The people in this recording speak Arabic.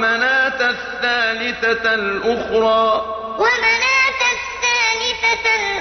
ومناة الثالثة الأخرى. ومناة الثالثة الأخرى